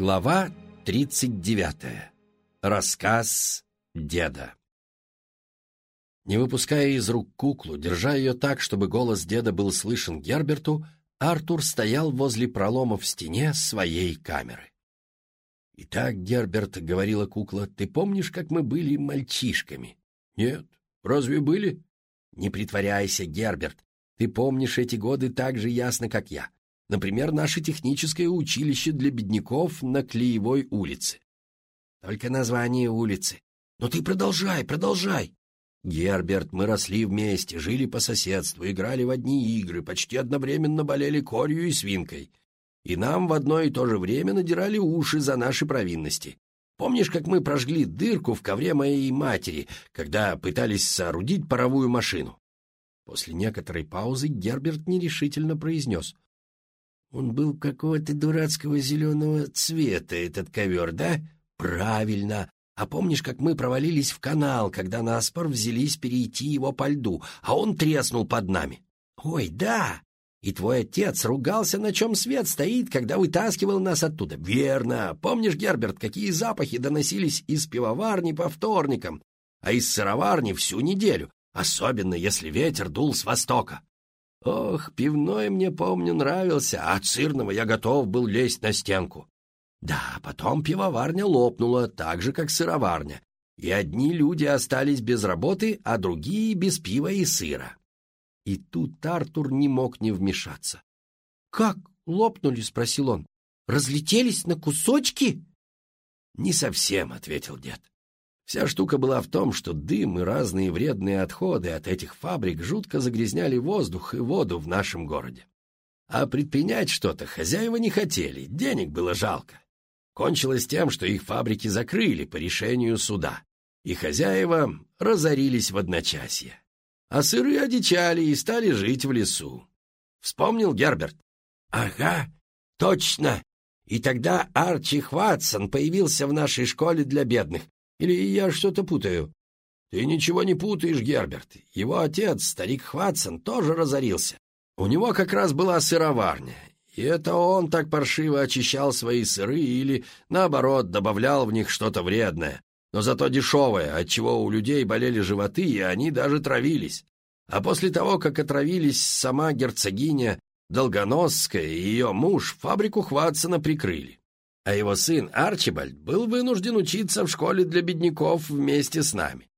Глава 39. Рассказ деда. Не выпуская из рук куклу, держа ее так, чтобы голос деда был слышен Герберту, Артур стоял возле пролома в стене своей камеры. «Итак, Герберт», — говорила кукла, — «ты помнишь, как мы были мальчишками?» «Нет, разве были?» «Не притворяйся, Герберт, ты помнишь эти годы так же ясно, как я. Например, наше техническое училище для бедняков на Клеевой улице. Только название улицы. Но ты продолжай, продолжай. Герберт, мы росли вместе, жили по соседству, играли в одни игры, почти одновременно болели корью и свинкой. И нам в одно и то же время надирали уши за наши провинности. Помнишь, как мы прожгли дырку в ковре моей матери, когда пытались соорудить паровую машину? После некоторой паузы Герберт нерешительно произнес — он был какого-то дурацкого зеленого цвета, этот ковер, да? Правильно. А помнишь, как мы провалились в канал, когда на спор взялись перейти его по льду, а он треснул под нами? Ой, да! И твой отец ругался, на чем свет стоит, когда вытаскивал нас оттуда. Верно. Помнишь, Герберт, какие запахи доносились из пивоварни по вторникам, а из сыроварни всю неделю, особенно если ветер дул с востока? Ох, пивной мне, помню, нравился, а цирного я готов был лезть на стенку. Да, потом пивоварня лопнула, так же, как сыроварня, и одни люди остались без работы, а другие без пива и сыра. И тут Артур не мог не вмешаться. — Как лопнули? — спросил он. — Разлетелись на кусочки? — Не совсем, — ответил дед. Вся штука была в том, что дым и разные вредные отходы от этих фабрик жутко загрязняли воздух и воду в нашем городе. А предпринять что-то хозяева не хотели, денег было жалко. Кончилось тем, что их фабрики закрыли по решению суда, и хозяева разорились в одночасье. А сыры одичали и стали жить в лесу. Вспомнил Герберт? Ага, точно. И тогда Арчи Хватсон появился в нашей школе для бедных, или я что-то путаю? Ты ничего не путаешь, Герберт. Его отец, старик Хватсон, тоже разорился. У него как раз была сыроварня, и это он так паршиво очищал свои сыры или, наоборот, добавлял в них что-то вредное, но зато дешевое, отчего у людей болели животы, и они даже травились. А после того, как отравились сама герцогиня Долгоносская и ее муж, фабрику Хватсона прикрыли а его сын Арчибальд был вынужден учиться в школе для бедняков вместе с нами.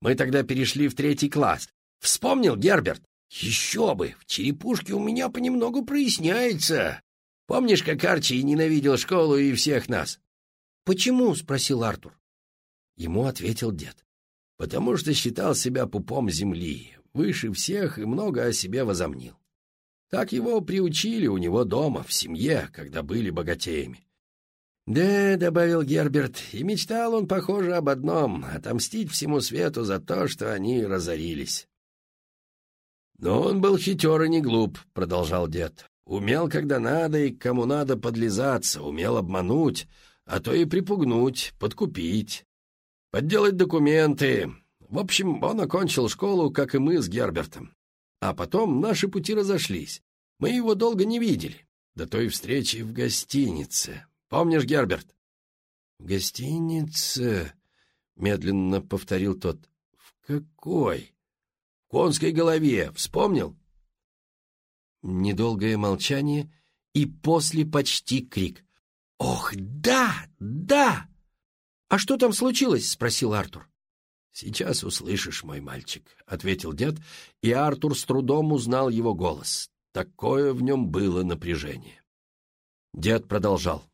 Мы тогда перешли в третий класс. Вспомнил Герберт? Еще бы, в черепушке у меня понемногу проясняется. Помнишь, как Арчи ненавидел школу и всех нас? «Почему?» — спросил Артур. Ему ответил дед. «Потому что считал себя пупом земли, выше всех и много о себе возомнил. Так его приучили у него дома, в семье, когда были богатеями. «Да», — добавил Герберт, — и мечтал он, похоже, об одном — отомстить всему свету за то, что они разорились. «Но он был хитер и не глуп», — продолжал дед. «Умел, когда надо и кому надо подлизаться, умел обмануть, а то и припугнуть, подкупить, подделать документы. В общем, он окончил школу, как и мы с Гербертом. А потом наши пути разошлись. Мы его долго не видели. До той встречи в гостинице. Помнишь, Герберт? — В гостинице, — медленно повторил тот. — В какой? — В конской голове. Вспомнил? Недолгое молчание и после почти крик. — Ох, да, да! — А что там случилось? — спросил Артур. — Сейчас услышишь, мой мальчик, — ответил дед, и Артур с трудом узнал его голос. Такое в нем было напряжение. Дед продолжал.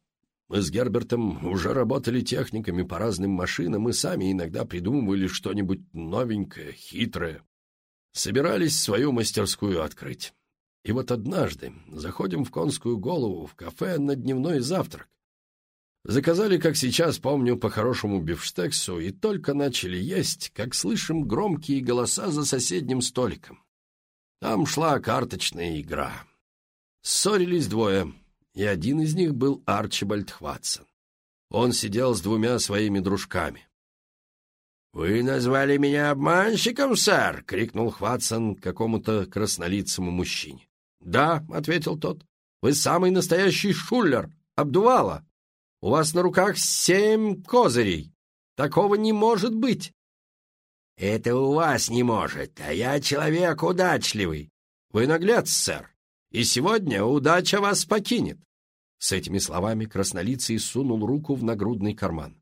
Мы с Гербертом уже работали техниками по разным машинам и сами иногда придумывали что-нибудь новенькое, хитрое. Собирались свою мастерскую открыть. И вот однажды заходим в конскую голову в кафе на дневной завтрак. Заказали, как сейчас помню, по хорошему бифштексу, и только начали есть, как слышим громкие голоса за соседним столиком. Там шла карточная игра. Ссорились двое — и один из них был Арчибальд Хватсон. Он сидел с двумя своими дружками. «Вы назвали меня обманщиком, сэр!» — крикнул Хватсон какому-то краснолицому мужчине. «Да», — ответил тот, — «вы самый настоящий шулер, обдувала!» У вас на руках семь козырей. Такого не может быть. Это у вас не может, а я человек удачливый. Вы наглец, сэр, и сегодня удача вас покинет. С этими словами краснолицый сунул руку в нагрудный карман.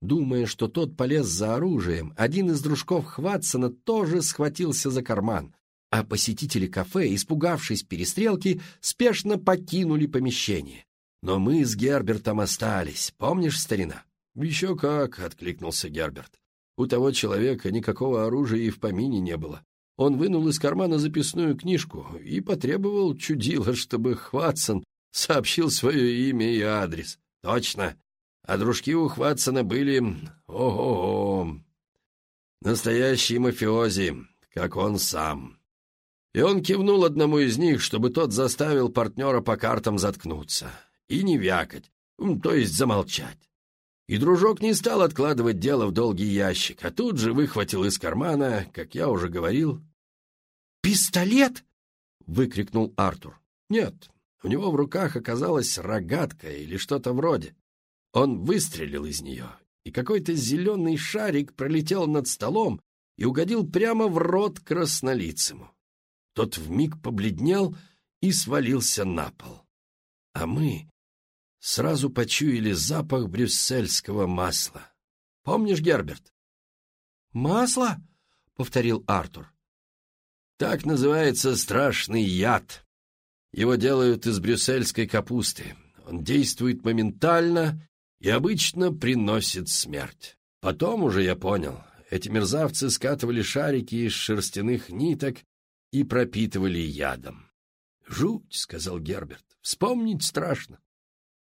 Думая, что тот полез за оружием, один из дружков Хватсона тоже схватился за карман, а посетители кафе, испугавшись перестрелки, спешно покинули помещение. Но мы с Гербертом остались, помнишь, старина? «Еще как!» — откликнулся Герберт. У того человека никакого оружия и в помине не было. Он вынул из кармана записную книжку и потребовал чудила, чтобы Хватсон сообщил свое имя и адрес. Точно. А дружки у Хватсона были... Ого-го! Настоящие мафиози, как он сам. И он кивнул одному из них, чтобы тот заставил партнера по картам заткнуться и не вякать, то есть замолчать. И дружок не стал откладывать дело в долгий ящик, а тут же выхватил из кармана, как я уже говорил... «Пистолет?» — выкрикнул Артур. «Нет, у него в руках оказалась рогатка или что-то вроде. Он выстрелил из нее, и какой-то зеленый шарик пролетел над столом и угодил прямо в рот краснолицему. Тот вмиг побледнел и свалился на пол. А мы сразу почуяли запах брюссельского масла. Помнишь, Герберт? «Масло?» — повторил Артур. «Так называется страшный яд. Его делают из брюссельской капусты. Он действует моментально и обычно приносит смерть. Потом уже я понял, эти мерзавцы скатывали шарики из шерстяных ниток и пропитывали ядом. «Жуть», — сказал Герберт, — «вспомнить страшно.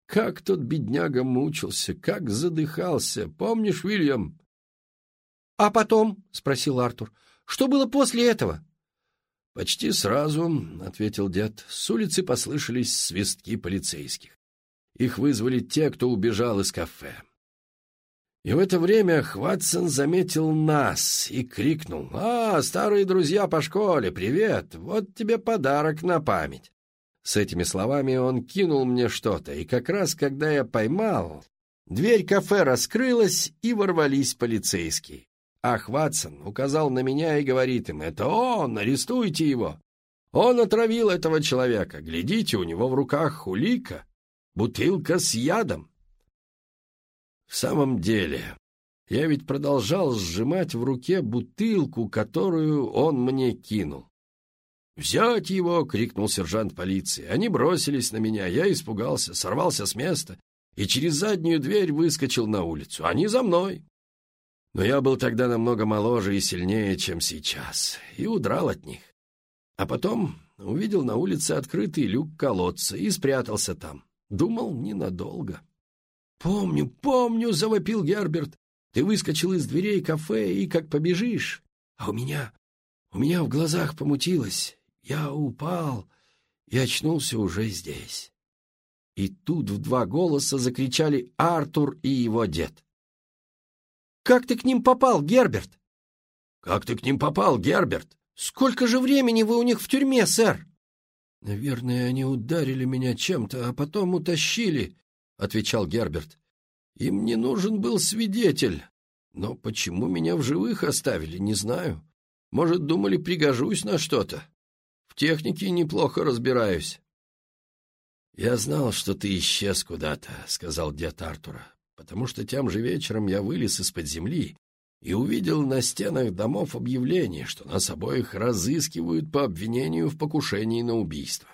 Как тот бедняга мучился, как задыхался. Помнишь, Уильям?» «А потом?» — спросил Артур. «Что было после этого?» «Почти сразу», — ответил дед, — с улицы послышались свистки полицейских. Их вызвали те, кто убежал из кафе. И в это время Хватсон заметил нас и крикнул. «А, старые друзья по школе, привет! Вот тебе подарок на память!» С этими словами он кинул мне что-то, и как раз когда я поймал, дверь кафе раскрылась, и ворвались полицейские. А Хватсон указал на меня и говорит им, «Это он, арестуйте его! Он отравил этого человека, глядите, у него в руках хулика, бутылка с ядом!» В самом деле, я ведь продолжал сжимать в руке бутылку, которую он мне кинул. «Взять его!» — крикнул сержант полиции. Они бросились на меня, я испугался, сорвался с места и через заднюю дверь выскочил на улицу. Они за мной. Но я был тогда намного моложе и сильнее, чем сейчас, и удрал от них. А потом увидел на улице открытый люк колодца и спрятался там. Думал, ненадолго. «Помню, помню!» — завопил Герберт. «Ты выскочил из дверей кафе и как побежишь, а у меня... у меня в глазах помутилось». Я упал и очнулся уже здесь. И тут в два голоса закричали Артур и его дед. «Как ты к ним попал, Герберт?» «Как ты к ним попал, Герберт?» «Сколько же времени вы у них в тюрьме, сэр?» «Наверное, они ударили меня чем-то, а потом утащили», — отвечал Герберт. «Им не нужен был свидетель. Но почему меня в живых оставили, не знаю. Может, думали, пригожусь на что-то технике неплохо разбираюсь». «Я знал, что ты исчез куда-то», — сказал дед Артура, «потому что тем же вечером я вылез из-под земли и увидел на стенах домов объявление, что нас обоих разыскивают по обвинению в покушении на убийство.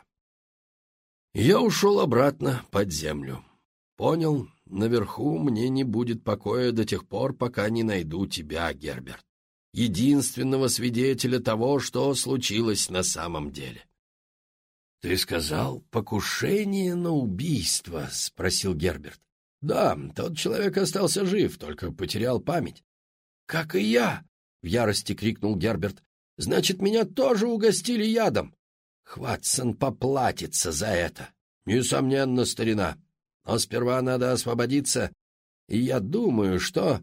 Я ушел обратно под землю. Понял, наверху мне не будет покоя до тех пор, пока не найду тебя, Герберт единственного свидетеля того, что случилось на самом деле. — Ты сказал «покушение на убийство», — спросил Герберт. — Да, тот человек остался жив, только потерял память. — Как и я! — в ярости крикнул Герберт. — Значит, меня тоже угостили ядом. Хватсон поплатится за это. Несомненно, старина. Но сперва надо освободиться, и я думаю, что...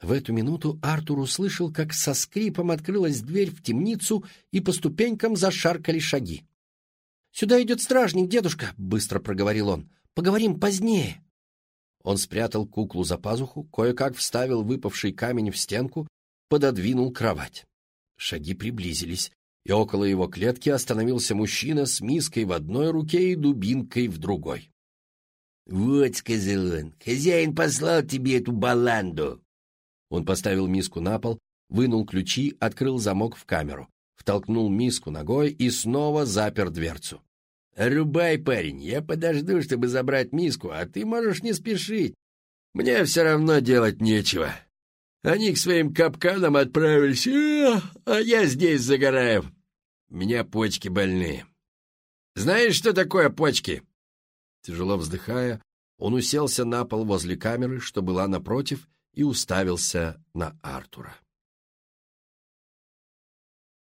В эту минуту Артур услышал, как со скрипом открылась дверь в темницу, и по ступенькам зашаркали шаги. — Сюда идет стражник, дедушка, — быстро проговорил он. — Поговорим позднее. Он спрятал куклу за пазуху, кое-как вставил выпавший камень в стенку, пододвинул кровать. Шаги приблизились, и около его клетки остановился мужчина с миской в одной руке и дубинкой в другой. — Вот, — сказал он, — хозяин послал тебе эту баланду. Он поставил миску на пол, вынул ключи, открыл замок в камеру, втолкнул миску ногой и снова запер дверцу. «Рубай, парень, я подожду, чтобы забрать миску, а ты можешь не спешить. Мне все равно делать нечего. Они к своим капканам отправились, а я здесь загораю. У меня почки больные. Знаешь, что такое почки?» Тяжело вздыхая, он уселся на пол возле камеры, что была напротив, и уставился на Артура.